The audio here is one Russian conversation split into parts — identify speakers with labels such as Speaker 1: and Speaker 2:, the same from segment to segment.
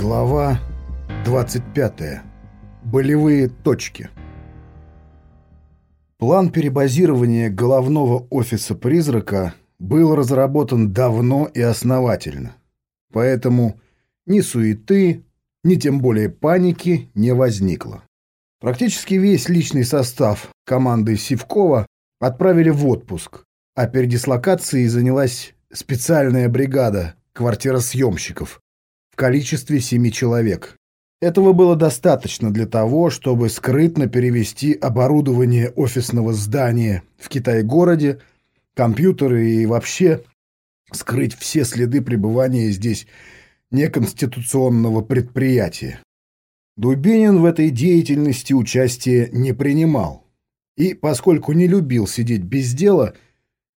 Speaker 1: Глава 25. Болевые точки. План перебазирования головного офиса «Призрака» был разработан давно и основательно. Поэтому ни суеты, ни тем более паники не возникло. Практически весь личный состав команды Сивкова отправили в отпуск, а передислокацией занялась специальная бригада квартиросъемщиков количестве семи человек. Этого было достаточно для того, чтобы скрытно перевести оборудование офисного здания в Китай-городе, компьютеры и вообще скрыть все следы пребывания здесь неконституционного предприятия. Дубинин в этой деятельности участия не принимал. И, поскольку не любил сидеть без дела,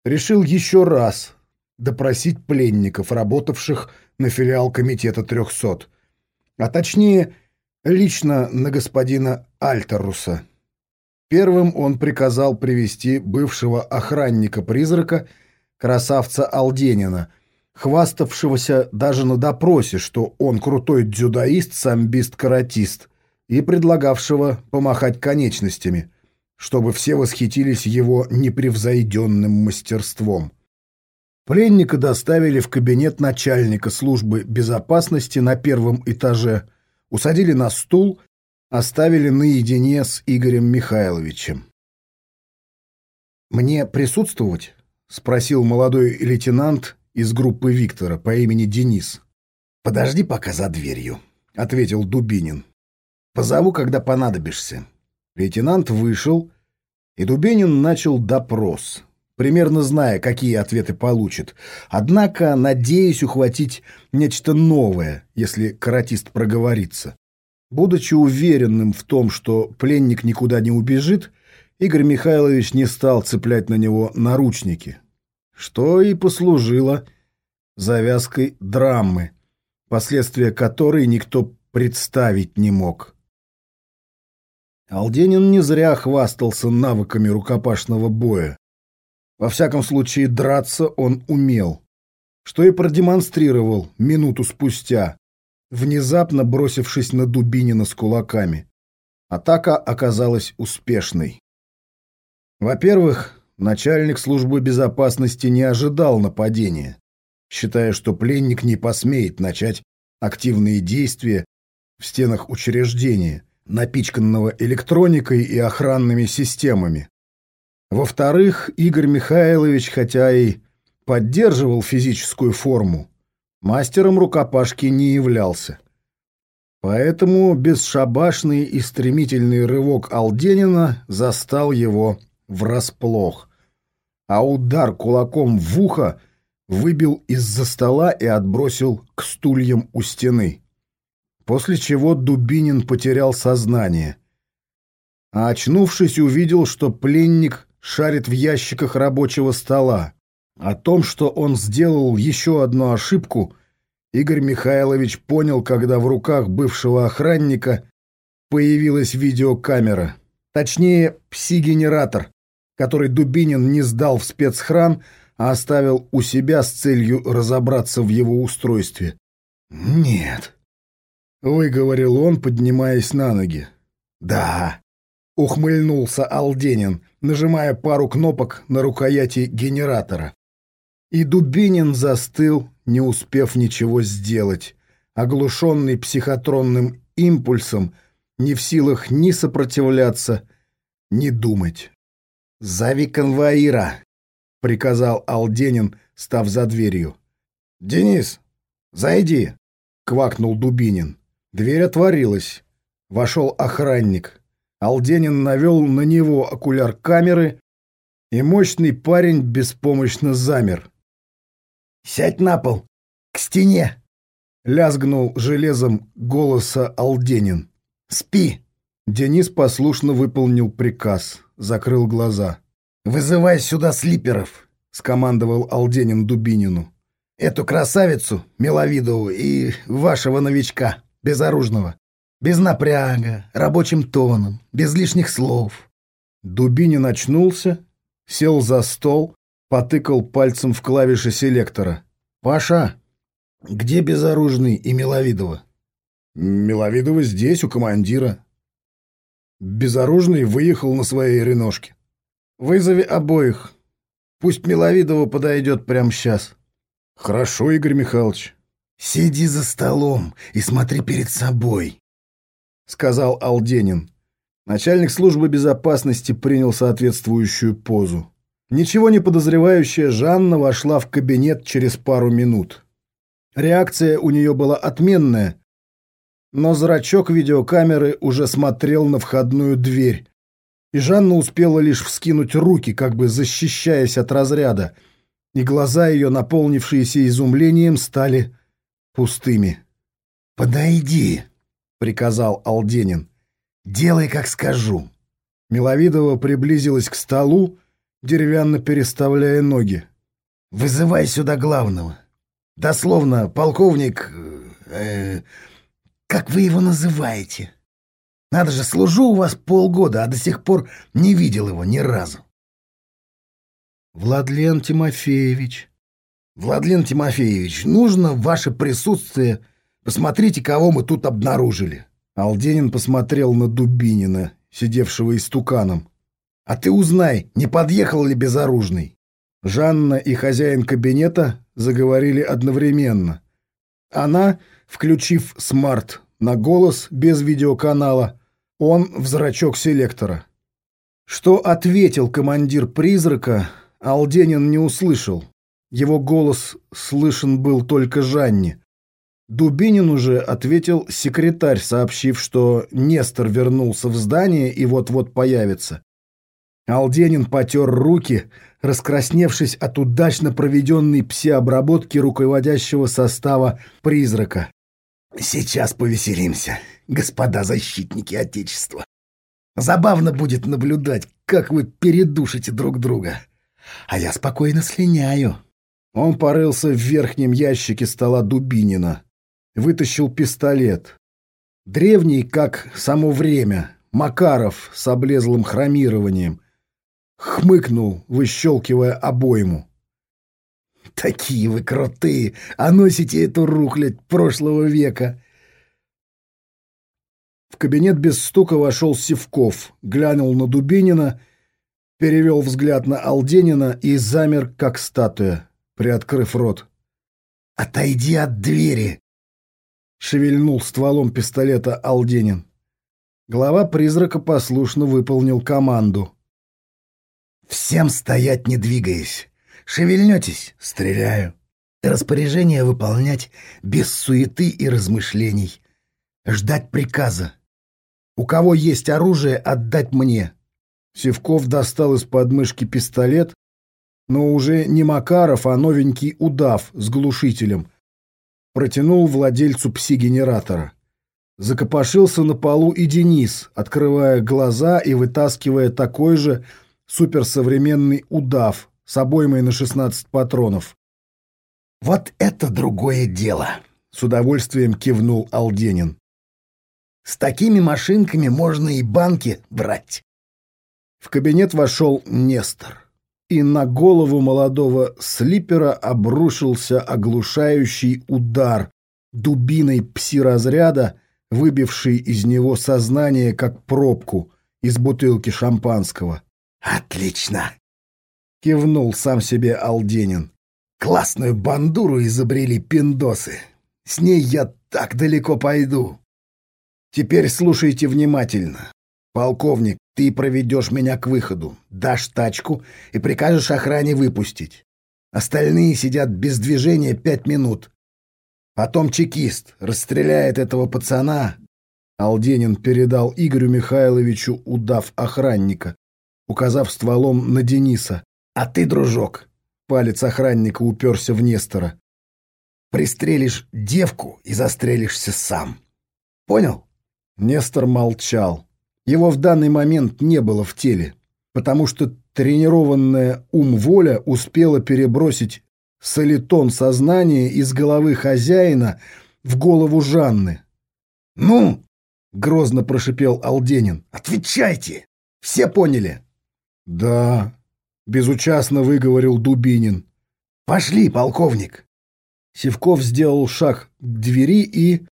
Speaker 1: решил еще раз допросить пленников, работавших на филиал комитета 300, а точнее, лично на господина Альтеруса. Первым он приказал привести бывшего охранника-призрака, красавца Алденина, хваставшегося даже на допросе, что он крутой дзюдоист, самбист-каратист, и предлагавшего помахать конечностями, чтобы все восхитились его непревзойденным мастерством. Пленника доставили в кабинет начальника службы безопасности на первом этаже, усадили на стул, оставили наедине с Игорем Михайловичем. «Мне присутствовать?» — спросил молодой лейтенант из группы Виктора по имени Денис. «Подожди пока за дверью», — ответил Дубинин. «Позову, когда понадобишься». Лейтенант вышел, и Дубинин начал допрос примерно зная, какие ответы получит. Однако, надеясь ухватить нечто новое, если каратист проговорится. Будучи уверенным в том, что пленник никуда не убежит, Игорь Михайлович не стал цеплять на него наручники, что и послужило завязкой драмы, последствия которой никто представить не мог. Алденин не зря хвастался навыками рукопашного боя. Во всяком случае, драться он умел, что и продемонстрировал минуту спустя, внезапно бросившись на Дубинина с кулаками. Атака оказалась успешной. Во-первых, начальник службы безопасности не ожидал нападения, считая, что пленник не посмеет начать активные действия в стенах учреждения, напичканного электроникой и охранными системами. Во-вторых, Игорь Михайлович, хотя и поддерживал физическую форму, мастером рукопашки не являлся. Поэтому бесшабашный и стремительный рывок Алденина застал его врасплох, а удар кулаком в ухо выбил из-за стола и отбросил к стульям у стены. После чего Дубинин потерял сознание. А очнувшись, увидел, что пленник шарит в ящиках рабочего стола. О том, что он сделал еще одну ошибку, Игорь Михайлович понял, когда в руках бывшего охранника появилась видеокамера. Точнее, пси-генератор, который Дубинин не сдал в спецхран, а оставил у себя с целью разобраться в его устройстве. «Нет», — выговорил он, поднимаясь на ноги. «Да», — ухмыльнулся Алденин, нажимая пару кнопок на рукояти генератора. И Дубинин застыл, не успев ничего сделать, оглушенный психотронным импульсом, не в силах ни сопротивляться, ни думать. «Зови конвоира», — приказал Алденин, став за дверью. «Денис, зайди», — квакнул Дубинин. Дверь отворилась. Вошел охранник. Алденин навел на него окуляр камеры, и мощный парень беспомощно замер. «Сядь на пол! К стене!» — лязгнул железом голоса Алденин. «Спи!» Денис послушно выполнил приказ, закрыл глаза. «Вызывай сюда слиперов!» — скомандовал Алденин Дубинину. «Эту красавицу, Миловидову, и вашего новичка, безоружного. Без напряга, рабочим тоном, без лишних слов. Дубинин очнулся, сел за стол, потыкал пальцем в клавиши селектора. «Паша, где безоружный и Миловидова?» Миловидова здесь, у командира. Безоружный выехал на своей реношке. Вызови обоих. Пусть Миловидова подойдет прямо сейчас. Хорошо, Игорь Михайлович.
Speaker 2: Сиди за столом и смотри перед собой, сказал Алденин.
Speaker 1: Начальник службы безопасности принял соответствующую позу. Ничего не подозревающая Жанна вошла в кабинет через пару минут. Реакция у нее была отменная, но зрачок видеокамеры уже смотрел на входную дверь, и Жанна успела лишь вскинуть руки, как бы защищаясь от разряда, и глаза ее, наполнившиеся изумлением, стали пустыми.
Speaker 2: «Подойди», — приказал Алденин. «Делай, как скажу».
Speaker 1: Миловидова приблизилась к столу, деревянно переставляя ноги.
Speaker 2: «Вызывай сюда главного. Дословно, полковник... Э, как вы его называете? Надо же, служу у вас полгода, а до сих пор не видел его ни разу».
Speaker 1: «Владлен Тимофеевич».
Speaker 2: «Владлен Тимофеевич, нужно ваше присутствие. Посмотрите, кого мы тут обнаружили».
Speaker 1: Алденин посмотрел на Дубинина, сидевшего истуканом.
Speaker 2: А ты узнай, не подъехал ли безоружный.
Speaker 1: Жанна и хозяин кабинета заговорили одновременно. Она, включив смарт на голос без видеоканала, он в зрачок селектора. Что ответил командир призрака, Алденин не услышал. Его голос слышен был только Жанне. Дубинин уже ответил секретарь, сообщив, что Нестор вернулся в здание и вот-вот появится. Алденин потер руки, раскрасневшись от удачно проведенной псиобработки руководящего состава «Призрака».
Speaker 2: «Сейчас повеселимся, господа защитники Отечества. Забавно будет наблюдать, как вы передушите друг друга. А я спокойно слиняю».
Speaker 1: Он порылся в верхнем ящике стола Дубинина. Вытащил пистолет. Древний, как само время, Макаров с облезлым хромированием — хмыкнул, выщелкивая обойму.
Speaker 2: «Такие вы крутые, а носите эту рухлядь прошлого века!»
Speaker 1: В кабинет без стука вошел Севков, глянул на Дубинина, перевел взгляд на Алденина и замер, как статуя, приоткрыв рот.
Speaker 2: «Отойди от двери!»
Speaker 1: — шевельнул стволом пистолета Алденин. Глава призрака послушно выполнил команду.
Speaker 2: Всем стоять, не двигаясь. Шевельнетесь — стреляю. Распоряжение выполнять без суеты и размышлений. Ждать приказа. У кого есть оружие, отдать мне.
Speaker 1: Севков достал из подмышки пистолет, но уже не Макаров, а новенький удав с глушителем. Протянул владельцу пси-генератора. Закопошился на полу и Денис, открывая глаза и вытаскивая такой же, суперсовременный удав с обоймой на 16 патронов.
Speaker 2: «Вот это другое дело!» — с удовольствием кивнул Алденин. «С такими машинками можно и банки брать».
Speaker 1: В кабинет вошел Нестор, и на голову молодого слипера обрушился оглушающий удар дубиной пси-разряда, выбивший из него сознание, как пробку из бутылки шампанского.
Speaker 2: «Отлично!» — кивнул сам себе Алденин. «Классную бандуру изобрели пиндосы. С ней я так далеко пойду. Теперь слушайте внимательно. Полковник, ты проведешь меня к выходу, дашь тачку и прикажешь охране выпустить. Остальные сидят без движения пять минут. Потом чекист расстреляет этого пацана.
Speaker 1: Алденин передал Игорю Михайловичу удав охранника, указав стволом на Дениса.
Speaker 2: «А ты, дружок!» Палец охранника уперся в Нестора. «Пристрелишь девку и застрелишься сам. Понял?»
Speaker 1: Нестор молчал. Его в данный момент не было в теле, потому что тренированная ум-воля успела перебросить солитон сознания из головы хозяина в голову Жанны.
Speaker 2: «Ну!» — грозно прошипел Алденин. «Отвечайте! Все поняли?»
Speaker 1: «Да», — безучастно выговорил Дубинин.
Speaker 2: «Пошли, полковник».
Speaker 1: Севков сделал шаг к двери и...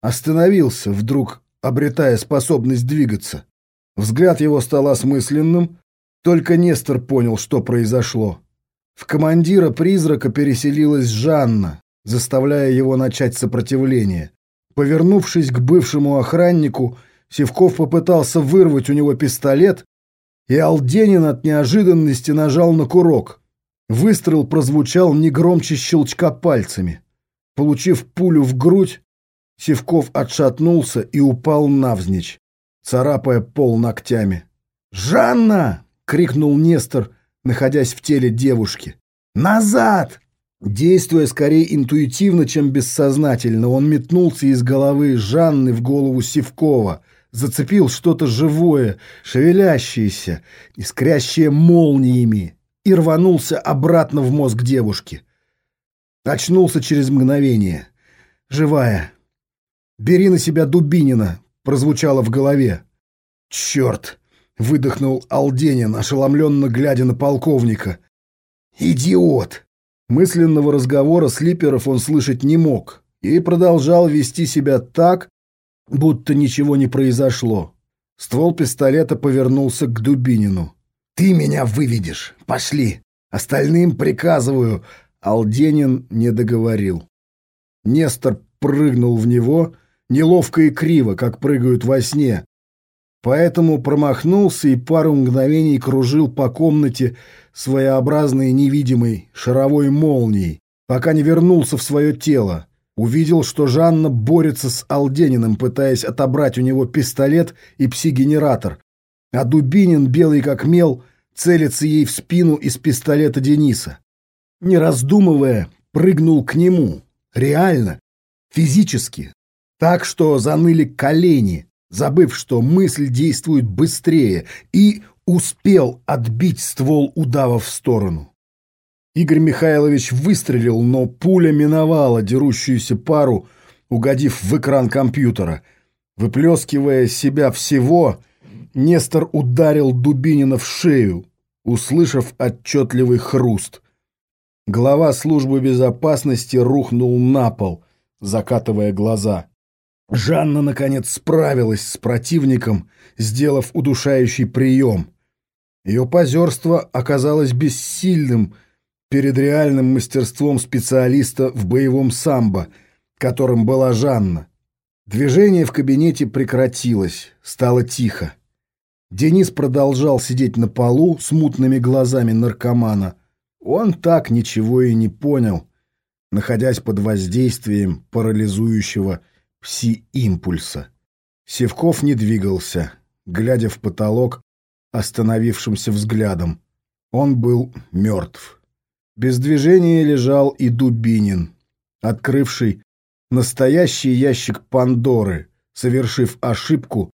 Speaker 1: Остановился, вдруг обретая способность двигаться. Взгляд его стал осмысленным, только Нестор понял, что произошло. В командира призрака переселилась Жанна, заставляя его начать сопротивление. Повернувшись к бывшему охраннику, Севков попытался вырвать у него пистолет, и Алденин от неожиданности нажал на курок. Выстрел прозвучал не громче щелчка пальцами. Получив пулю в грудь, Севков отшатнулся и упал навзничь, царапая пол ногтями. «Жанна!» — крикнул Нестор, находясь в теле девушки. «Назад!» Действуя скорее интуитивно, чем бессознательно, он метнулся из головы Жанны в голову Севкова, зацепил что-то живое, шевелящееся, искрящее молниями, и рванулся обратно в мозг девушки. Очнулся через мгновение. «Живая!» «Бери на себя Дубинина!» — прозвучало в голове. «Черт!» — выдохнул Алденин, ошеломленно глядя на полковника. «Идиот!» Мысленного разговора слиперов он слышать не мог и продолжал вести себя так, будто ничего не произошло. Ствол пистолета повернулся к Дубинину. «Ты меня выведешь! Пошли! Остальным приказываю!» Алденин не договорил. Нестор прыгнул в него, неловко и криво, как прыгают во сне, поэтому промахнулся и пару мгновений кружил по комнате своеобразной невидимой шаровой молнией, пока не вернулся в свое тело. Увидел, что Жанна борется с Алдениным, пытаясь отобрать у него пистолет и пси-генератор, а Дубинин, белый как мел, целится ей в спину из пистолета Дениса. Не раздумывая, прыгнул к нему. Реально, физически. Так что заныли колени, забыв, что мысль действует быстрее, и успел отбить ствол удава в сторону. Игорь Михайлович выстрелил, но пуля миновала дерущуюся пару, угодив в экран компьютера. Выплескивая себя всего, Нестор ударил Дубинина в шею, услышав отчетливый хруст. Глава службы безопасности рухнул на пол, закатывая глаза. Жанна, наконец, справилась с противником, сделав удушающий прием. Ее позерство оказалось бессильным перед реальным мастерством специалиста в боевом самбо, которым была Жанна. Движение в кабинете прекратилось, стало тихо. Денис продолжал сидеть на полу с мутными глазами наркомана. Он так ничего и не понял, находясь под воздействием парализующего пси-импульса. Севков не двигался, глядя в потолок остановившимся взглядом. Он был мертв. Без движения лежал и Дубинин, открывший настоящий ящик Пандоры, совершив ошибку,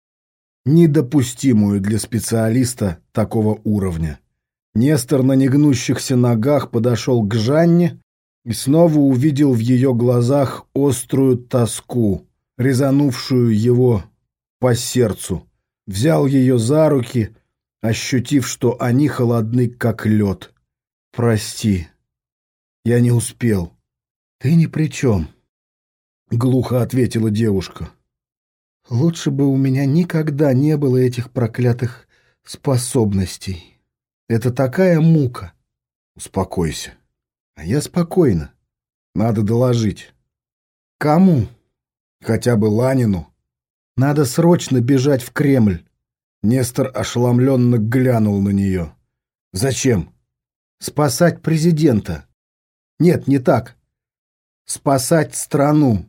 Speaker 1: недопустимую для специалиста такого уровня. Нестор на негнущихся ногах подошел к Жанне и снова увидел в ее глазах острую тоску, резанувшую его по сердцу. Взял ее за руки, ощутив, что они холодны, как лед. «Прости, я не успел». «Ты ни при чем», — глухо ответила девушка. Лучше бы у меня никогда не было этих проклятых способностей. Это такая мука. Успокойся. А я спокойна. Надо доложить. Кому? Хотя бы Ланину. Надо срочно бежать в Кремль. Нестор ошеломленно глянул на нее. Зачем? Спасать президента. Нет, не так. Спасать страну.